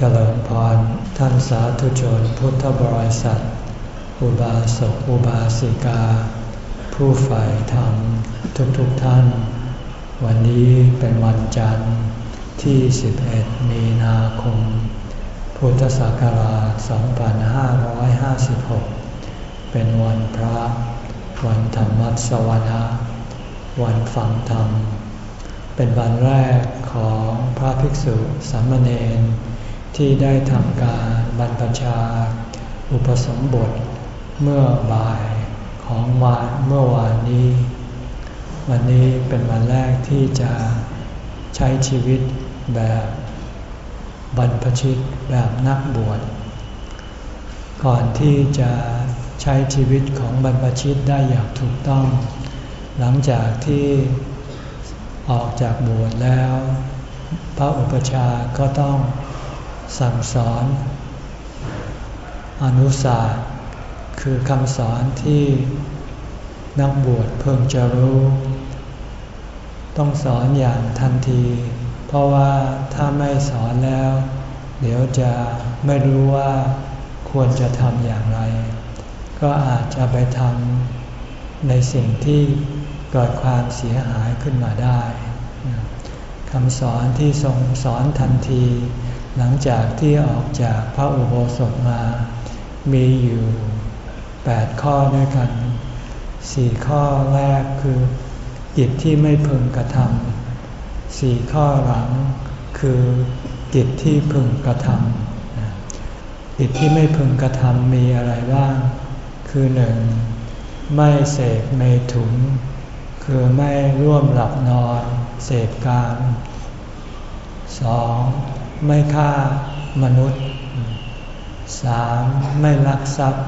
เจริญพรท่านสาธุชนพุทธบริษัท อุบาสกอุบาสิกา ผู้ใฝ่ธรรมทุกๆทท่าน วันนี้เป็นวันจันทร์ที่ 11 มีนาคม พุทธศักราช 2556 เป็นวันพระ วันธรรมสวนาวันฟังธรรม เป็นวันแรกของพระภิกษุสามเณร ที่ได้ทำการบรรพชา อุปสมบทเมื่อบ่ายของวันเมื่อวานนี้ วันนี้เป็นวันแรกที่จะใช้ชีวิตแบบบรรพชิตแบบนักบวชก่อนที่จะใช้ชีวิตของบรรพชิตได้อย่างถูกต้อง หลังจากที่ออกจากบวชแล้ว พระอุปชาก็ต้อง สั่งสอน อนุสาสคือคำสอนที่นักบวชเพิ่งจะรู้ ต้องสอนอย่างทันที เพราะว่าถ้าไม่สอนแล้ว เดี๋ยวจะไม่รู้ว่าควรจะทำอย่างไร ก็อาจจะไปทำในสิ่งที่เกิดความเสียหายขึ้นมาได้คำสอนที่ทรงสอนทันที หลังจากที่ออกจากพระอุโบสถมา มีอยู่ 8 ข้อด้วยกัน 4 ข้อแรกคือกิจที่ไม่พึงกระทำสี่ข้อหลังคือกิจที่พึงกระทำกิจที่ไม่พึงกระทำมีอะไรบ้าง คือหนึ่งไม่เสพเมถุน คือไม่ร่วมหลับนอน เสพกามสอง ไม่ฆ่ามนุษย์ 3. ไม่ลักทรัพย์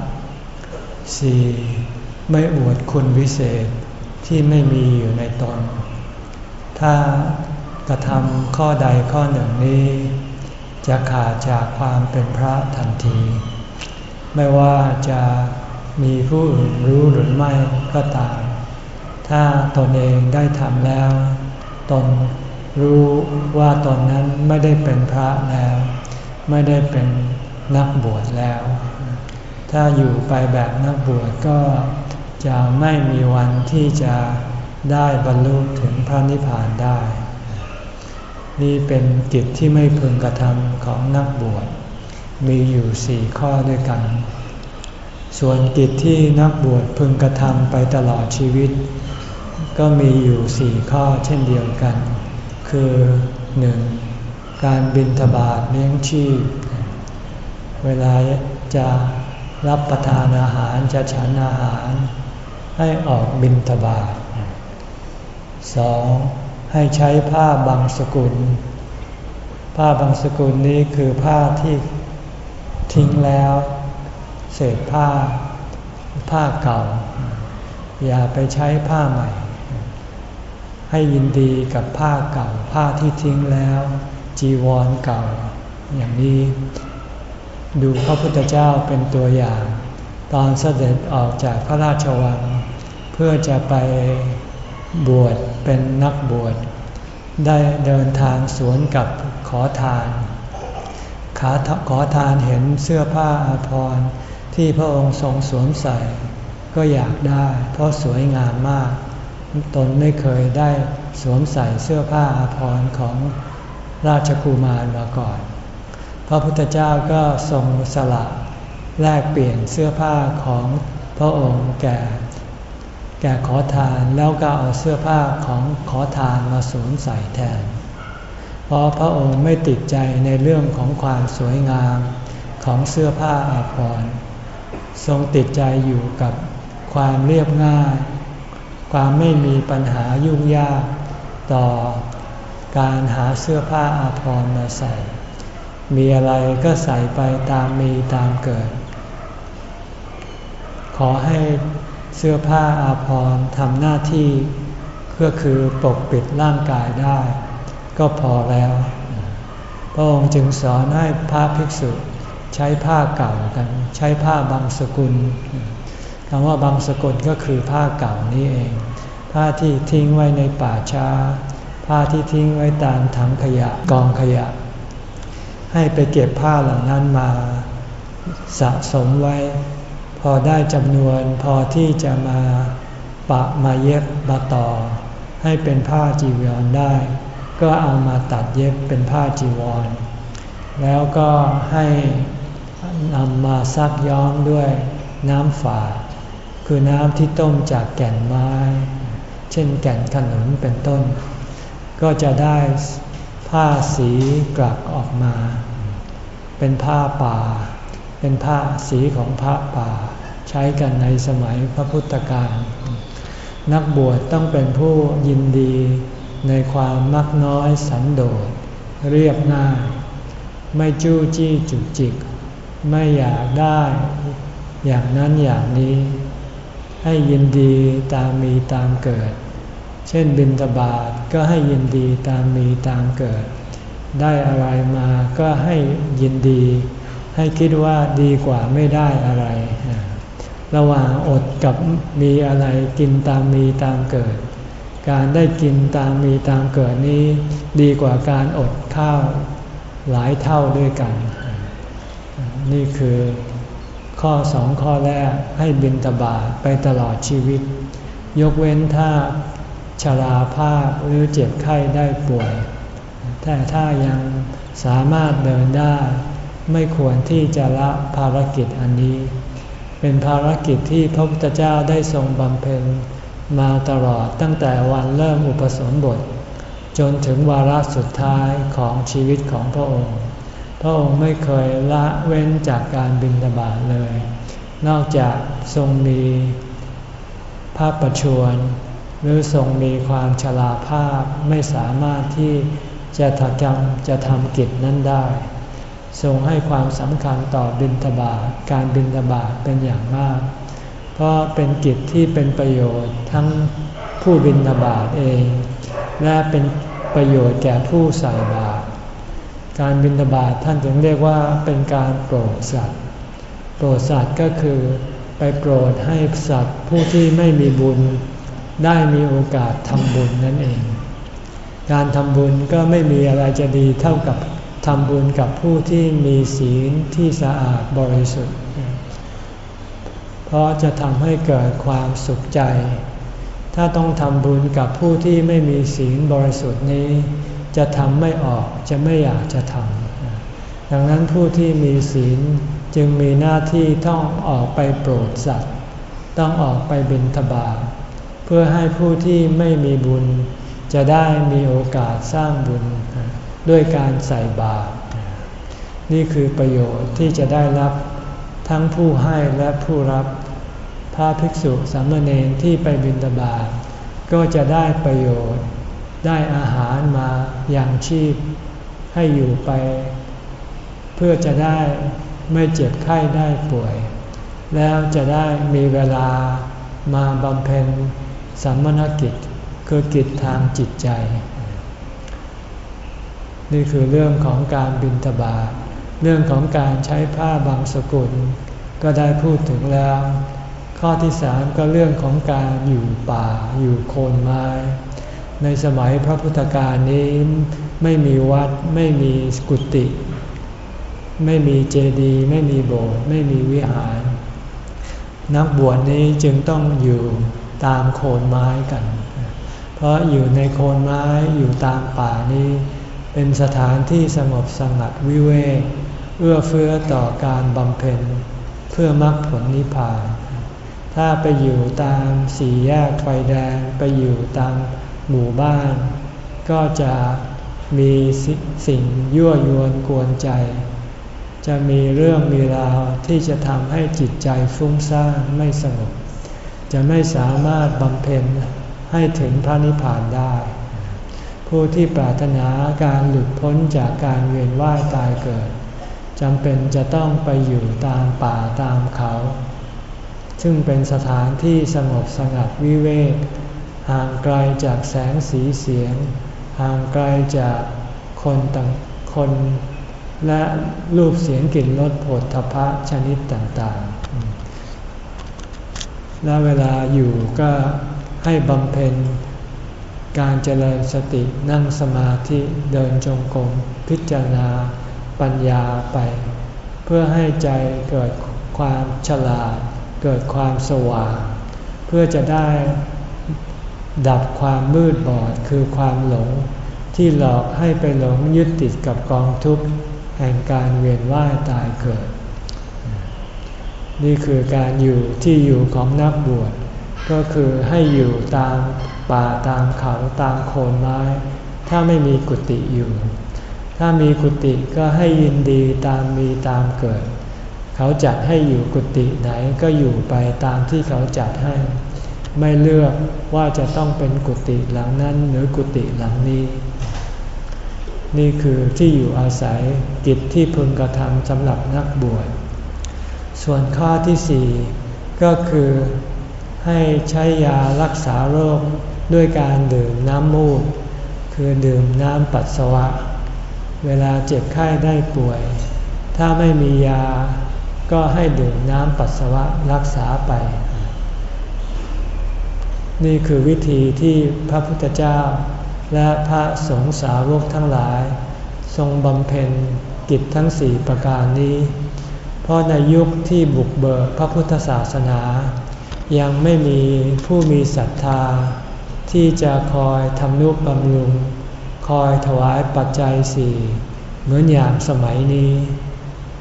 4. ไม่อวดคุณวิเศษที่ไม่มีอยู่ในตน ถ้ากระทำข้อใดข้อหนึ่งนี้ จะขาดจากความเป็นพระทันที ไม่ว่าจะมีผู้อื่นรู้หรือไม่ก็ตาม ถ้าตนเองได้ทำแล้ว ตน รู้ว่าตอนนั้นไม่ได้เป็นพระแล้ว ไม่ได้เป็นนักบวชแล้ว ถ้าอยู่ไปแบบนักบวชก็จะไม่มีวันที่จะได้บรรลุถึงพระนิพพานได้ นี่เป็นกิจที่ไม่พึงกระทำของนักบวช มีอยู่สี่ข้อด้วยกัน ส่วนกิจที่นักบวชพึงกระทำไปตลอดชีวิต ก็มีอยู่สี่ข้อเช่นเดียวกัน คือหนึ่งการบินทบาทเลี้ยงชีพ เวลาจะรับประทานอาหารจะฉันอาหาร ให้ออกบินทบาทสองให้ใช้ผ้าบางสกุล ผ้าบางสกุลนี้คือผ้าที่ทิ้งแล้ว เศษผ้า ผ้าเก่า อย่าไปใช้ผ้าใหม่ ให้ยินดีกับผ้าเก่าผ้าที่ทิ้งแล้ว จีวรเก่า อย่างนี้ ดูพระพุทธเจ้าเป็นตัวอย่าง ตอนเสด็จออกจากพระราชวัง เพื่อจะไปบวชเป็นนักบวช ได้เดินทางสวนกับขอทาน ขาขอทานเห็นเสื้อผ้าอาภรณ์ที่พระองค์ทรงสวมใส่ ก็อยากได้ เพราะสวยงามมาก ตนไม่เคยได้สวมใส่เสื้อผ้าอาภรณ์ของราชกุมารมาก่อน พระพุทธเจ้าก็ทรงสละแลกเปลี่ยนเสื้อผ้าของพระองค์แก่ แก่ขอทานแล้วก็เอาเสื้อผ้าของขอทานมาสวมใส่แทน เพราะพระองค์ไม่ติดใจในเรื่องของความสวยงามของเสื้อผ้าอาภรณ์ ทรงติดใจอยู่กับความเรียบง่าย ความไม่มีปัญหายุ่งยากต่อการหาเสื้อผ้าอาภรณ์มาใส่ มีอะไรก็ใส่ไปตามมีตามเกิด ขอให้เสื้อผ้าอาภรณ์ทำหน้าที่ก็คือปกปิดร่างกายได้ ก็พอแล้ว พระองค์จึงสอนให้พระภิกษุใช้ผ้าเก่ากัน ใช้ผ้าบางสกุล คำว่าบางสกุลก็คือผ้าเก่านี้เอง ผ้าที่ทิ้งไว้ในป่าช้า ผ้าที่ทิ้งไว้ตามถังขยะกองขยะ ให้ไปเก็บผ้าเหล่านั้นมาสะสมไว้ พอได้จำนวนพอที่จะมาปะมาเย็บมาต่อ ให้เป็นผ้าจีวรได้ ก็เอามาตัดเย็บเป็นผ้าจีวร แล้วก็ให้นำมาซักย้อมด้วยน้ำฝาด คือน้ำที่ต้มจากแก่นไม้ เช่นแก่นขนุนเป็นต้น ก็จะได้ผ้าสีกลักออกมา เป็นผ้าป่า เป็นผ้าสีของพระป่า ใช้กันในสมัยพระพุทธการนักบวชต้องเป็นผู้ยินดีในความมักน้อยสันโดษเรียบง่าย ไม่จู้จี้จุกจิก ไม่อยากได้ อย่างนั้นอย่างนี้ ให้ยินดีตามมีตามเกิด เช่นบินตบาทก็ให้ยินดีตามมีตามเกิด ได้อะไรมาก็ให้ยินดี ให้คิดว่าดีกว่าไม่ได้อะไร ระหว่างอดกับมีอะไรกินตามมีตามเกิด การได้กินตามมีตามเกิดนี้ ดีกว่าการอดข้าวหลายเท่าด้วยกัน นี่คือ ข้อสองข้อแรกให้บินตบาทไปตลอดชีวิต ยกเว้นถ้าชราภาพหรือเจ็บไข้ได้ป่วย แต่ถ้ายังสามารถเดินได้ ไม่ควรที่จะละภารกิจอันนี้ เป็นภารกิจที่พระพุทธเจ้าได้ทรงบำเพ็ญมาตลอดตั้งแต่วันเริ่มอุปสมบท จนถึงวาระสุดท้ายของชีวิตของพระองค์ พระองค์ไม่เคยละเว้นจากการบินตบาทเลย นอกจากทรงมีภาพประชวรหรือทรงมีความชราภาพไม่สามารถที่จะทำจะทำกิจนั้นได้ ทรงให้ความสำคัญต่อบินตบาทการบินตบาทเป็นอย่างมาก เพราะเป็นกิจที่เป็นประโยชน์ทั้งผู้บินตบาทเอง และเป็นประโยชน์แก่ผู้ใส่บาตร การบินทบาทท่านถึงเรียกว่าเป็นการโปรดสัตว์ โปรดสัตว์ก็คือไปโปรดให้สัตว์ผู้ที่ไม่มีบุญได้มีโอกาสทำบุญนั่นเอง การทำบุญก็ไม่มีอะไรจะดีเท่ากับทำบุญกับผู้ที่มีศีลที่สะอาดบริสุทธิ์ เพราะจะทำให้เกิดความสุขใจ ถ้าต้องทำบุญกับผู้ที่ไม่มีศีลบริสุทธิ์นี้ จะทำไม่ออกจะไม่อยากจะทำดังนั้นผู้ที่มีศีลจึงมีหน้าที่ต้องออกไปโปรดสัตว์ ต้องออกไปบิณฑบาตเพื่อให้ผู้ที่ไม่มีบุญ จะได้มีโอกาสสร้างบุญ ด้วยการใส่บาตรนี่คือประโยชน์ที่จะได้รับทั้งผู้ให้และผู้รับ พระภิกษุสามเณรที่ไปบิณฑบาตก็จะได้ประโยชน์ ได้อาหารมาอย่างชีพ ให้อยู่ไป เพื่อจะได้ไม่เจ็บไข้ได้ป่วย แล้วจะได้มีเวลามาบำเพ็ญสัมมณกิจคือกิจทางจิตใจ นี่คือเรื่องของการบินทบาทเรื่องของการใช้ผ้าบางสกุล ก็ได้พูดถึงแล้ว ข้อที่สามก็เรื่องของการอยู่ป่าอยู่โคนไม้ ในสมัยพระพุทธกาลนี้ไม่มีวัดไม่มีกุฏิไม่มีเจดีย์ไม่มีโบสถ์ไม่มีวิหาร นักบวชนี้จึงต้องอยู่ตามโคนไม้กัน เพราะอยู่ในโคนไม้อยู่ตามป่านี้ เป็นสถานที่สงบสงัดวิเวกเอื้อเฟื้อต่อการบำเพ็ญเพื่อมรรคผลนิพพาน ถ้าไปอยู่ตามสี่แยกไฟแดงไปอยู่ตาม หมู่บ้าน ก็จะมีสิ่งยั่วยวนกวนใจ จะมีเรื่องมีราวที่จะทำให้จิตใจฟุ้งซ่านไม่สงบ จะไม่สามารถบำเพ็ญให้ถึงพระนิพพานได้ ผู้ที่ปรารถนาการหลุดพ้นจากการเวียนว่ายตายเกิดจำเป็นจะต้องไปอยู่ตามป่าตามเขา ซึ่งเป็นสถานที่สงบสงัดวิเวก ห่างไกลจากแสงสีเสียง ห่างไกลจากคนต่างคนและรูปเสียงกลิ่นรสผดทพะชนิดต่างๆ และเวลาอยู่ก็ให้บำเพ็ญการเจริญสตินั่งสมาธิเดินจงกรมพิจารณาปัญญาไป เพื่อให้ใจเกิดความฉลาด เกิดความสว่าง เพื่อจะได้ ดับความมืดบอดคือความหลง ที่หลอกให้ไปหลงยึดติดกับกองทุกข์แห่งการเวียนว่ายตายเกิด นี่คือการอยู่ที่อยู่ของนักบวชก็คือให้อยู่ตามป่าตามเขาตามโคนไม้ ถ้าไม่มีกุฏิอยู่ ถ้ามีกุฏิก็ให้ยินดีตามมีตามเกิด เขาจัดให้อยู่กุฏิไหนก็อยู่ไปตามที่เขาจัดให้ ไม่เลือกว่าจะต้องเป็นกุฏิหลังนั้นหรือกุฏิหลังนี้ นี่คือที่อยู่อาศัยกิจที่พึงกระทำสำหรับนักบวช ส่วนข้อที่สี่ก็คือให้ใช้ยารักษาโรคด้วยการดื่มน้ำมูก คือดื่มน้ำปัสสาวะ เวลาเจ็บไข้ได้ป่วย ถ้าไม่มียาก็ให้ดื่มน้ำปัสสาวะรักษาไป นี่คือวิธีที่พระพุทธเจ้า และพระสงฆ์สาวกทั้งหลาย ทรงบำเพ็ญกิจทั้งสี่ประการนี้ เพราะในยุคที่บุกเบิกพระพุทธศาสนา ยังไม่มีผู้มีศรัทธา ที่จะคอยทำนุบำรุง คอยถวายปัจจัยสี่เหมือนอย่างสมัยนี้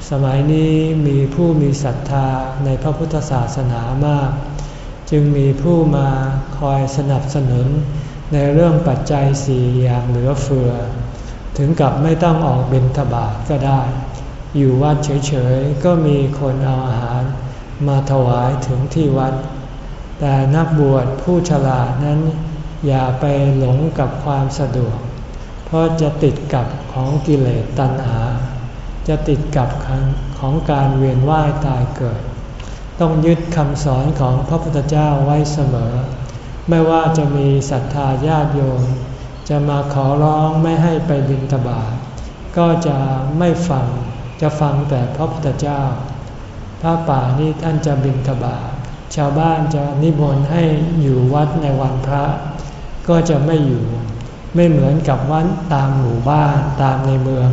สมัยนี้มีผู้มีศรัทธาในพระพุทธศาสนามาก จึงมีผู้มาคอยสนับสนุนในเรื่องปัจจัยสี่อย่างเหลือเฟือ ถึงกับไม่ต้องออกบิณฑบาตก็ได้ อยู่วัดเฉยๆ ก็มีคนเอาอาหารมาถวายถึงที่วัด แต่นักบวชผู้ฉลาดนั้น อย่าไปหลงกับความสะดวก เพราะจะติดกับของกิเลสตัณหา จะติดกับของการเวียนว่ายตายเกิด ต้องยึดคำสอนของพระพุทธเจ้าไว้เสมอ ไม่ว่าจะมีศรัทธาญาติโยมจะมาขอร้องไม่ให้ไปบิณฑบาตก็จะไม่ฟังจะฟังแต่พระพุทธเจ้า พระป่านี้ท่านจะบิณฑบาตชาวบ้านจะนิมนต์ให้อยู่วัดในวันพระ ก็จะไม่อยู่ ไม่เหมือนกับวัดตามหมู่บ้านตามในเมือง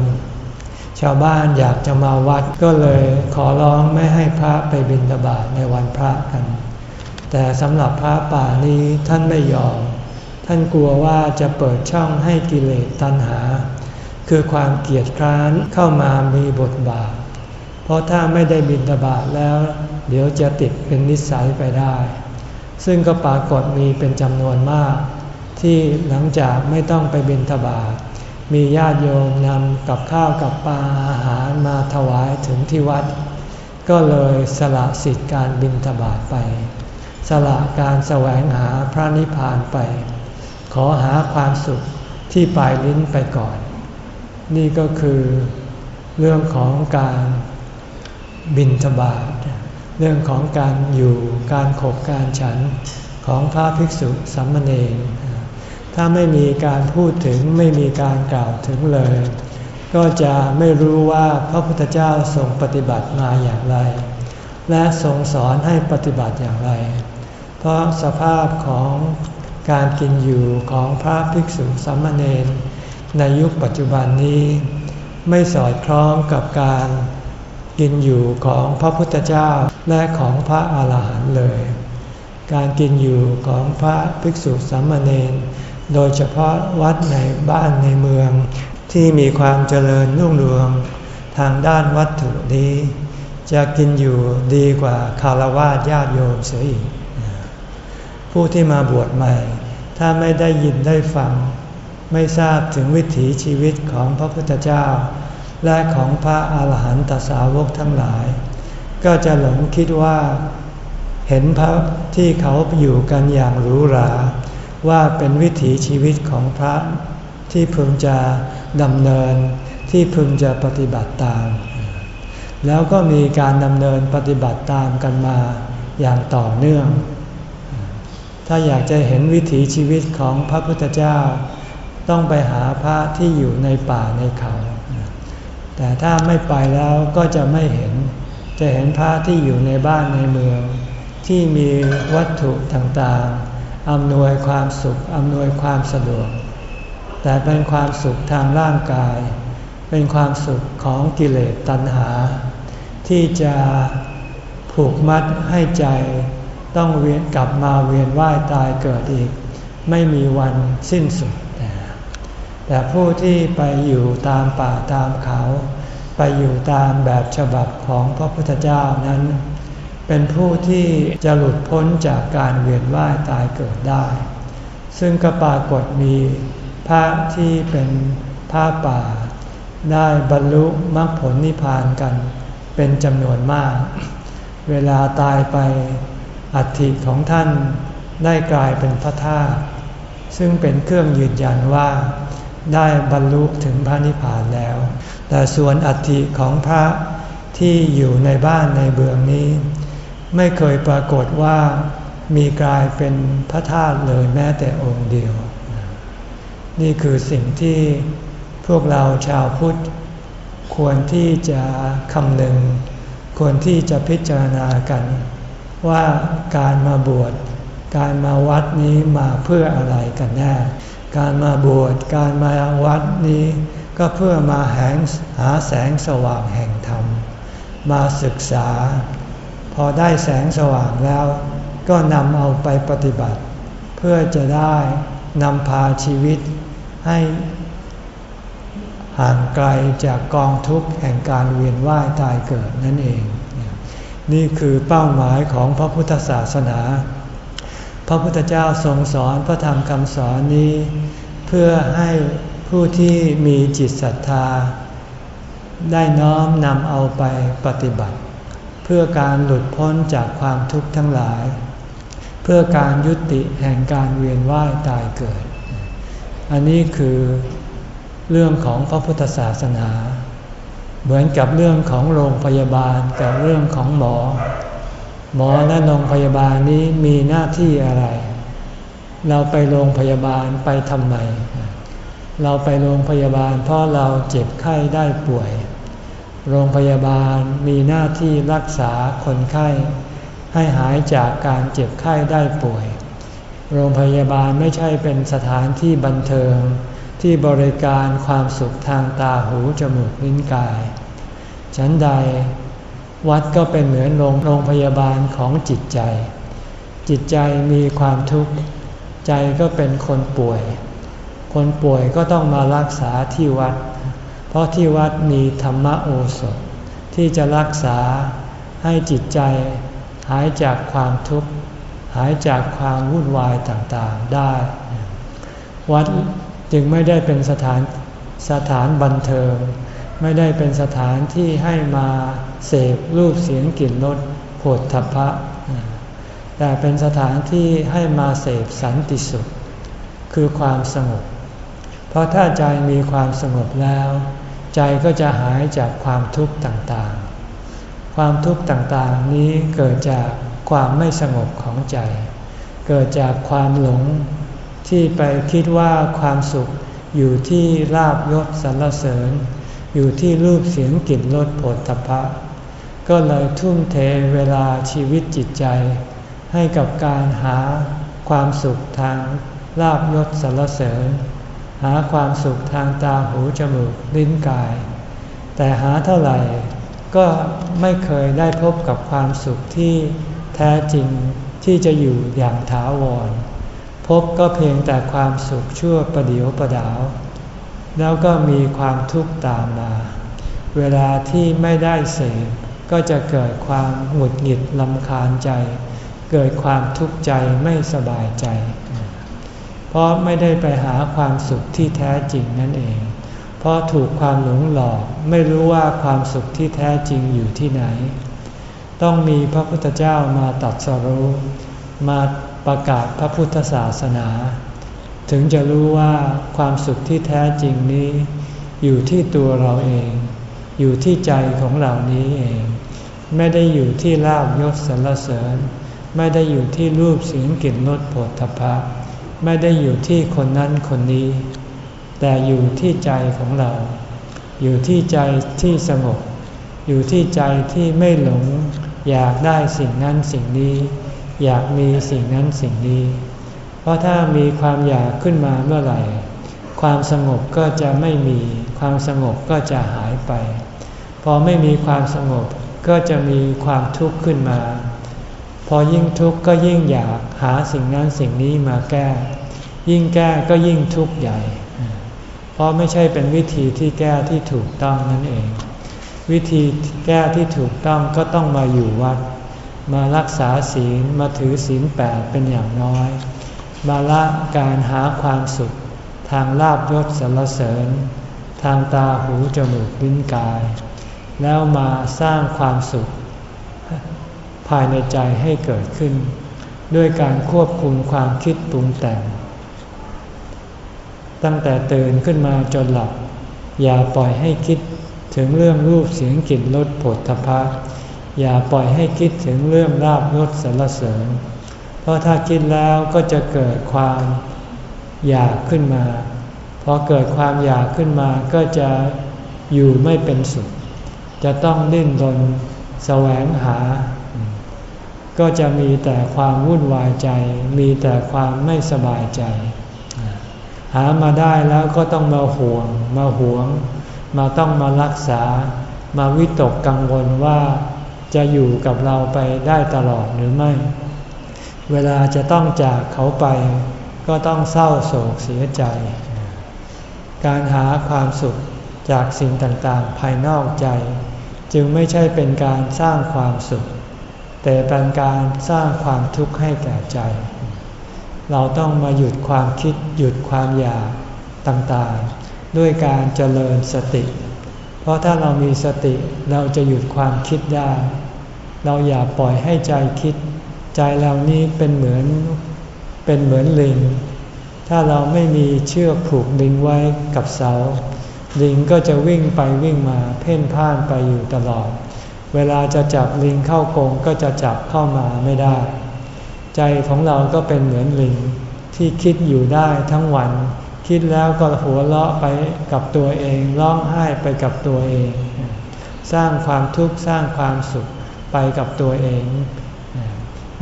าวบ้านอยากจะมาวัดก็เลยขอร้องไม่ให้พระไปบิณฑบาตในวันพระกัน แต่สำหรับพระป่านี้ท่านไม่ยอม ท่านกลัวว่าจะเปิดช่องให้กิเลสตัณหา คือความเกียดคร้านเข้ามามีบทบาท เพราะถ้าไม่ได้บิณฑบาตแล้ว เดี๋ยวจะติดเป็นนิสัยไปได้ ซึ่งก็ปรากฏมีเป็นจำนวนมาก ที่หลังจากไม่ต้องไปบิณฑบาต มีญาติโยมนำกับข้าวกับปลาอาหารมาถวายถึงที่วัด ก็เลยสละสิทธิการบิณฑบาตไป สละการแสวงหาพระนิพพานไป ขอหาความสุขที่ปลายลิ้นไปก่อน นี่ก็คือเรื่องของการบินทบาทเรื่องของการอยู่การขบการฉันของพระภิกษุสัมมเนร ถ้าไม่มีการพูดถึงไม่มีการกล่าวถึงเลย ก็จะไม่รู้ว่าพระพุทธเจ้าทรงปฏิบัติมาอย่างไร และทรงสอนให้ปฏิบัติอย่างไร เพราะสภาพของการกินอยู่ของพระภิกษุสัมมเนรในยุคปัจจุบันนี้ ไม่สอดคล้องกับการกินอยู่ของพระพุทธเจ้าและของพระอาหารหันต์เลย การกินอยู่ของพระภิกษุสามเณร โดยเฉพาะวัดในบ้านในเมือง ที่มีความเจริญรุ่งเรืองทางด้านวัตถุนี้ จะกินอยู่ดีกว่าคารวะญาติโยมเสียอีก ผู้ที่มาบวชใหม่ ถ้าไม่ได้ยินได้ฟัง ไม่ทราบถึงวิถีชีวิตของพระพุทธเจ้า และของพระอาหารหันตสาวกทั้งหลาย ก็จะหลงคิดว่า เห็นพระที่เขาอยู่กันอย่างหรูหรา ว่าเป็นวิถีชีวิตของพระที่พึงจะดำเนินที่พึงจะปฏิบัติตาม แล้วก็มีการดำเนินปฏิบัติตามกันมาอย่างต่อเนื่อง ถ้าอยากจะเห็นวิถีชีวิตของพระพุทธเจ้า ต้องไปหาพระที่อยู่ในป่าในเขา แต่ถ้าไม่ไปแล้วก็จะไม่เห็น จะเห็นพระที่อยู่ในบ้านในเมือง ที่มีวัตถุต่างๆ อำนวยความสุขอำนวยความสะดวก แต่เป็นความสุขทางร่างกาย เป็นความสุขของกิเลสตัณหา ที่จะผูกมัดให้ใจต้องเวียนกลับมาเวียนว่ายตายเกิดอีก ไม่มีวันสิ้นสุด แต่ผู้ที่ไปอยู่ตามป่าตามเขา ไปอยู่ตามแบบฉบับของพระพุทธเจ้านั้น เป็นผู้ที่จะหลุดพ้นจากการเวียนว่ายตายเกิดได้ ซึ่งก็ปรากฏมีพระที่เป็นพระป่า ได้บรรลุมรรคผลนิพพานกัน เป็นจำนวนมาก เวลาตายไปอัฐิของท่านได้กลายเป็นพระธาตุซึ่งเป็นเครื่องยืนยันว่าได้บรรลุถึงพระนิพพานแล้ว แต่ส่วนอัฐิของพระที่อยู่ในบ้านในเบืองนี้ ไม่เคยปรากฏว่ามีกลายเป็นพระธาตุเลยแม้แต่องค์เดียว นี่คือสิ่งที่พวกเราชาวพุทธ ควรที่จะคำนึง ควรที่จะพิจารณากัน ว่าการมาบวช การมาวัดนี้มาเพื่ออะไรกันแน่ การมาบวช การมาวัดนี้ ก็เพื่อมาแหงหาแสงสว่างแห่งธรรม มาศึกษา พอได้แสงสว่างแล้ว ก็นำเอาไปปฏิบัติ เพื่อจะได้นำพาชีวิตให้ห่างไกลจากกองทุกข์แห่งการเวียนว่ายตายเกิดนั่นเอง นี่คือเป้าหมายของพระพุทธศาสนา พระพุทธเจ้าทรงสอนพระธรรมคำสอนนี้ เพื่อให้ผู้ที่มีจิตศรัทธา ได้น้อมนำเอาไปปฏิบัติ เพื่อการหลุดพ้นจากความทุกข์ทั้งหลาย เพื่อการยุติแห่งการเวียนว่ายตายเกิด อันนี้คือเรื่องของพระพุทธศาสนา เหมือนกับเรื่องของโรงพยาบาลกับเรื่องของหมอ หมอและโรงพยาบาลนี้มีหน้าที่อะไร เราไปโรงพยาบาลไปทำไม เราไปโรงพยาบาลเพราะเราเจ็บไข้ได้ป่วย โรงพยาบาลมีหน้าที่รักษาคนไข้ ให้หายจากการเจ็บไข้ได้ป่วย โรงพยาบาลไม่ใช่เป็นสถานที่บันเทิง ที่บริการความสุขทางตาหูจมูกลิ้นกาย ฉันใด วัดก็เป็นเหมือนโรงโรงพยาบาลของจิตใจ จิตใจมีความทุกข์ ใจก็เป็นคนป่วย คนป่วยก็ต้องมารักษาที่วัด เพราะที่วัดมีธรรมโอสถ ที่จะรักษาให้จิตใจหายจากความทุกข์ หายจากความวุ่นวายต่างๆได้ วัดจึงไม่ได้เป็นสถานสถานบันเทิง ไม่ได้เป็นสถานที่ให้มาเสพรูปเสียงกลิ่นรสโผฏฐัพพะ แต่เป็นสถานที่ให้มาเสพสันติสุข คือความสงบ เพราะถ้าใจมีความสงบแล้ว ใจก็จะหายจากความทุกข์ต่างๆ ความทุกข์ต่างๆนี้เกิดจากความไม่สงบของใจ เกิดจากความหลงที่ไปคิดว่าความสุขอยู่ที่ลาบยศสรรเสริญ อยู่ที่รูปเสียงกลิ่นรสผลตภะก็เลยทุ่มเทเวลาชีวิตจิตใจ ให้กับการหาความสุขทางลาบยศสรรเสริญ หาความสุขทางตาหูจมูกลิ้นกาย แต่หาเท่าไหร่ก็ไม่เคยได้พบกับความสุขที่แท้จริงที่จะอยู่อย่างถาวร พบก็เพียงแต่ความสุขชั่วประเดียวประดาว แล้วก็มีความทุกข์ตามมา เวลาที่ไม่ได้เสพก็จะเกิดความหงุดหงิดลำคาญใจ เกิดความทุกข์ใจไม่สบายใจ เพราะไม่ได้ไปหาความสุขที่แท้จริงนั่นเอง เพราะถูกความหลงหลอกไม่รู้ว่าความสุขที่แท้จริงอยู่ที่ไหน ต้องมีพระพุทธเจ้ามาตัดสรู้มาประกาศพระพุทธศาสนา ถึงจะรู้ว่าความสุขที่แท้จริงนี้ อยู่ที่ตัวเราเอง อยู่ที่ใจของเรานี้เอง ไม่ได้อยู่ที่ลาบยศสรรเสริญ ไม่ได้อยู่ที่รูปเสียงกลิ่นรสผลทพะ ไม่ได้อยู่ที่คนนั้นคนนี้ แต่อยู่ที่ใจของเรา อยู่ที่ใจที่สงบ อยู่ที่ใจที่ไม่หลง อยากได้สิ่งนั้นสิ่งนี้ อยากมีสิ่งนั้นสิ่งนี้ เพราะถ้ามีความอยากขึ้นมาเมื่อไหร่ ความสงบก็จะไม่มี ความสงบก็จะหายไป พอไม่มีความสงบก็จะมีความทุกข์ขึ้นมา พอยิ่งทุกข์ก็ยิ่งอยากหาสิ่งนั้นสิ่งนี้มาแก้ ยิ่งแก้ก็ยิ่งทุกข์ใหญ่ เพราะไม่ใช่เป็นวิธีที่แก้ที่ถูกต้องนั่นเอง วิธีแก้ที่ถูกต้องก็ต้องมาอยู่วัด มารักษาศีลมาถือศีลแปดเป็นอย่างน้อย มาละการหาความสุข ทางลาบยศสรรเสริญ ทางตาหูจมูกลิ้นกาย แล้วมาสร้างความสุข ภายในใจให้เกิดขึ้น ด้วยการควบคุมความคิดปรุงแต่ง ตั้งแต่ตื่นขึ้นมาจนหลับ อย่าปล่อยให้คิดถึงเรื่องรูปเสียงกลิ่นรสผลทพะอย่าปล่อยให้คิดถึงเรื่องลาบยศสรรเสริญ เพราะถ้าคิดแล้วก็จะเกิดความอยากขึ้นมาพอเกิดความอยากขึ้นมาก็จะอยู่ไม่เป็นสุข จะต้องดิ้นรนแสวงหา ก็จะมีแต่ความวุ่นวายใจ มีแต่ความไม่สบายใจ หามาได้แล้วก็ต้องมาห่วง มาหวง มาต้องมารักษา มาวิตกกังวลว่าจะอยู่กับเราไปได้ตลอดหรือไม่ เวลาจะต้องจากเขาไป ก็ต้องเศร้าโศกเสียใจ การหาความสุขจากสิ่งต่างๆ ภายนอกใจ จึงไม่ใช่เป็นการสร้างความสุข แต่เป็นการสร้างความทุกข์ให้แก่ใจ เราต้องมาหยุดความคิดหยุดความอยากต่างๆ ด้วยการเจริญสติ เพราะถ้าเรามีสติเราจะหยุดความคิดได้ เราอย่าปล่อยให้ใจคิด ใจเรานี้เป็นเหมือนเป็นเหมือนลิง ถ้าเราไม่มีเชือกผูกลิงไว้กับเสา ลิงก็จะวิ่งไปวิ่งมาเพ่นพ่านไปอยู่ตลอด เวลาจะจับลิงเข้ากรงก็จะจับเข้ามาไม่ได้ ใจของเราก็เป็นเหมือนลิงที่คิดอยู่ได้ทั้งวัน คิดแล้วก็หัวเราะไปกับตัวเองร้องไห้ไปกับตัวเอง สร้างความทุกข์สร้างความสุขไปกับตัวเอง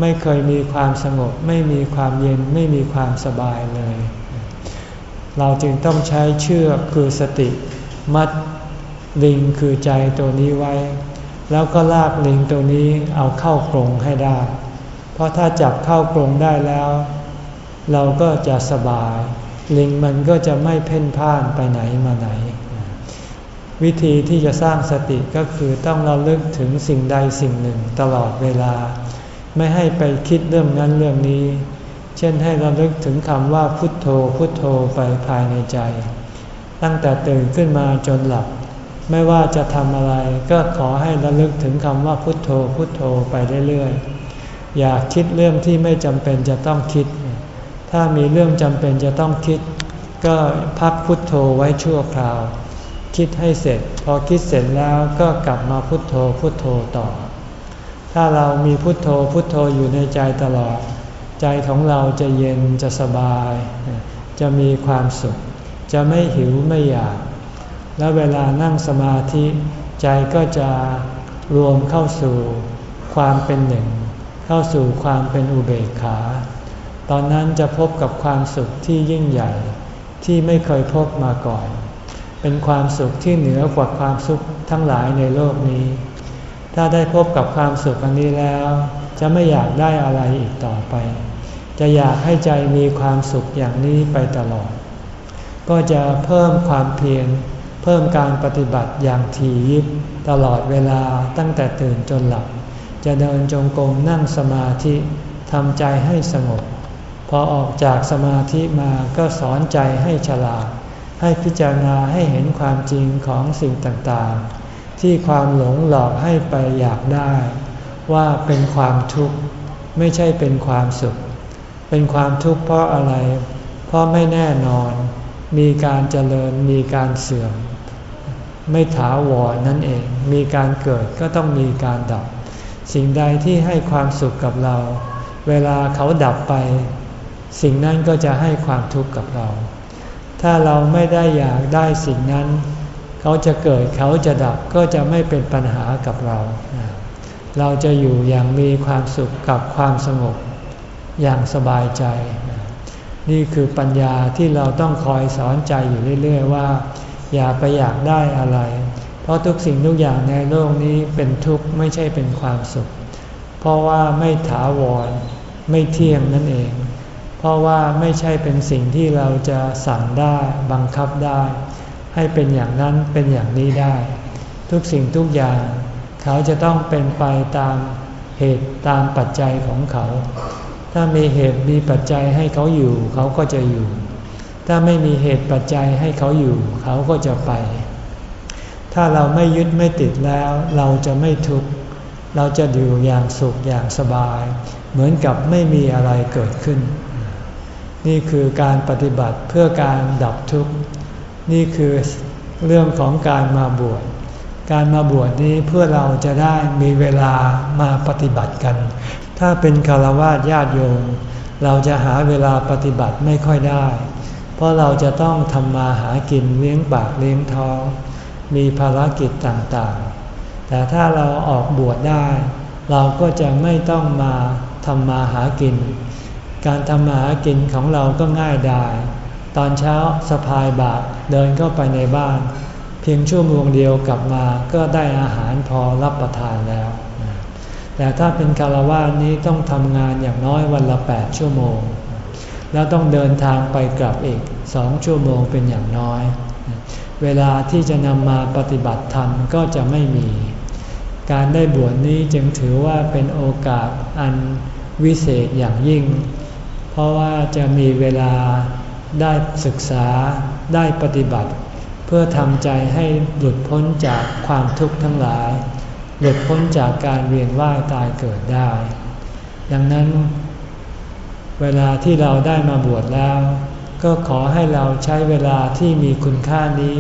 ไม่เคยมีความสงบ ไม่มีความเย็นไม่มีความสบายเลย เราจึงต้องใช้เชือกคือสติ มัดลิงคือใจตัวนี้ไว้ แล้วก็ลากลิงตัวนี้เอาเข้ากรงให้ได้ เพราะถ้าจับเข้ากรงได้แล้ว เราก็จะสบาย ลิงมันก็จะไม่เพ่นพ่านไปไหนมาไหน วิธีที่จะสร้างสติก็คือต้องเราลึกถึงสิ่งใดสิ่งหนึ่งตลอดเวลา ไม่ให้ไปคิดเรื่องนั้นเรื่องนี้ เช่นให้ระลึกถึงคำว่าพุทโธพุทโธไปภายในใจ ตั้งแต่ตื่นขึ้นมาจนหลับ ไม่ว่าจะทำอะไรก็ขอให้ระลึกถึงคำว่าพุทโธพุทโธไปเรื่อยๆ อย่าคิดเรื่องที่ไม่จำเป็นจะต้องคิด ถ้ามีเรื่องจำเป็นจะต้องคิด ก็พักพุทโธไว้ชั่วคราว คิดให้เสร็จ พอคิดเสร็จแล้วก็กลับมาพุทโธพุทโธต่อ ถ้าเรามีพุทโธพุทโธอยู่ในใจตลอด ใจของเราจะเย็นจะสบาย จะมีความสุข จะไม่หิวไม่อยาก และเวลานั่งสมาธิใจก็จะรวมเข้าสู่ความเป็นหนึ่ง เข้าสู่ความเป็นอุเบกขา ตอนนั้นจะพบกับความสุขที่ยิ่งใหญ่ ที่ไม่เคยพบมาก่อน เป็นความสุขที่เหนือกว่าความสุขทั้งหลายในโลกนี้ ถ้าได้พบกับความสุขอันนี้แล้ว จะไม่อยากได้อะไรอีกต่อไป จะอยากให้ใจมีความสุขอย่างนี้ไปตลอด ก็จะเพิ่มความเพียร เพิ่มการปฏิบัติอย่างถี่ยิบตลอดเวลาตั้งแต่ตื่นจนหลับ จะเดินจงกรมนั่งสมาธิทำใจให้สงบ พอออกจากสมาธิมาก็สอนใจให้ฉลาด ให้พิจารณาให้เห็นความจริงของสิ่งต่างๆ ที่ความหลงหลอกให้ไปอยากได้ ว่าเป็นความทุกข์ไม่ใช่เป็นความสุข เป็นความทุกข์เพราะอะไร เพราะไม่แน่นอน มีการเจริญมีการเสื่อม ไม่ถาวรนั่นเอง มีการเกิดก็ต้องมีการดับ สิ่งใดที่ให้ความสุขกับเรา เวลาเขาดับไป สิ่งนั้นก็จะให้ความทุกข์กับเรา ถ้าเราไม่ได้อยากได้สิ่งนั้น เขาจะเกิดเขาจะดับก็จะไม่เป็นปัญหากับเรา เราจะอยู่อย่างมีความสุขกับความสงบอย่างสบายใจ นี่คือปัญญาที่เราต้องคอยสอนใจอยู่เรื่อย ๆ ว่า อย่าไปอยากได้อะไร เพราะทุกสิ่งทุกอย่างในโลกนี้เป็นทุกข์ไม่ใช่เป็นความสุข เพราะว่าไม่ถาวร ไม่เที่ยงนั่นเอง เพราะว่าไม่ใช่เป็นสิ่งที่เราจะสั่งได้บังคับได้ ให้เป็นอย่างนั้นเป็นอย่างนี้ได้ ทุกสิ่งทุกอย่าง เขาจะต้องเป็นไปตามเหตุตามปัจจัยของเขา ถ้ามีเหตุมีปัจจัยให้เขาอยู่ เขาก็จะอยู่ ถ้าไม่มีเหตุปัจจัยให้เขาอยู่ เขาก็จะไป ถ้าเราไม่ยึดไม่ติดแล้ว เราจะไม่ทุกข์เราจะอยู่อย่างสุขอย่างสบาย เหมือนกับไม่มีอะไรเกิดขึ้น นี่คือการปฏิบัติเพื่อการดับทุกข์นี่คือเรื่องของการมาบวชการมาบวชนี้เพื่อเราจะได้มีเวลามาปฏิบัติกัน ถ้าเป็นคารวะญาติโยมเราจะหาเวลาปฏิบัติไม่ค่อยได้ เพราะเราจะต้องทำมาหากินเลี้ยงปากเลี้ยงท้อง มีภารกิจต่างๆ แต่ถ้าเราออกบวชได้ เราก็จะไม่ต้องมาทำมาหากิน การทำมาหากินของเราก็ง่ายดายตอนเช้าสะพายบาตรเดินเข้าไปในบ้าน เพียงชั่วโมงเดียวกลับมาก็ได้อาหารพอรับประทานแล้ว แต่ถ้าเป็นคารวะนี้ต้องทำงานอย่างน้อยวันละแปดชั่วโมง แล้วต้องเดินทางไปกลับอีกสองชั่วโมงเป็นอย่างน้อย เวลาที่จะนำมาปฏิบัติธรรมก็จะไม่มี การได้บวชนี้จึงถือว่าเป็นโอกาสอันวิเศษอย่างยิ่ง เพราะว่าจะมีเวลาได้ศึกษาได้ปฏิบัติ เพื่อทำใจให้หลุดพ้นจากความทุกข์ทั้งหลาย หลุดพ้นจากการเวียนว่ายตายเกิดได้ ดังนั้น เวลาที่เราได้มาบวชแล้ว ก็ขอให้เราใช้เวลาที่มีคุณค่านี้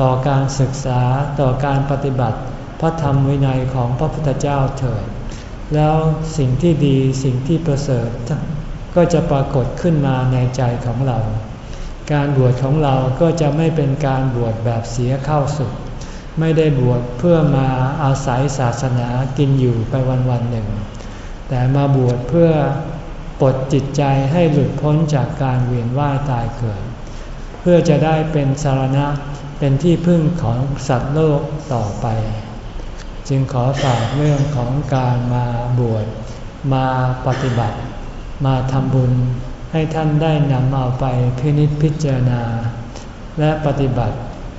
ต่อการศึกษาต่อการปฏิบัติ พระธรรมวินัยของพระพุทธเจ้าเถิด แล้วสิ่งที่ดีสิ่งที่ประเสริฐก็จะปรากฏขึ้นมาในใจของเรา การบวชของเราก็จะไม่เป็นการบวชแบบเสียเข้าสุข ไม่ได้บวชเพื่อมาอาศัยศาสนากินอยู่ไปวันวันหนึ่ง แต่มาบวชเพื่อปลดจิตใจให้หลุดพ้นจากการเวียนว่ายตายเกิด เพื่อจะได้เป็นสารณะเป็นที่พึ่งของสัตว์โลกต่อไป จึงขอฝากเรื่องของการมาบวชมาปฏิบัติ มาทำบุญให้ท่านได้นำเอาไปพินิจพิจารณา และปฏิบัติ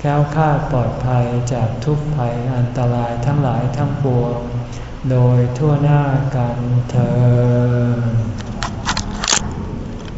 แก้วคาดปลอดภัยจากทุกภัยอันตรายทั้งหลายทั้งปวง โดยทั่วหน้ากันเธอ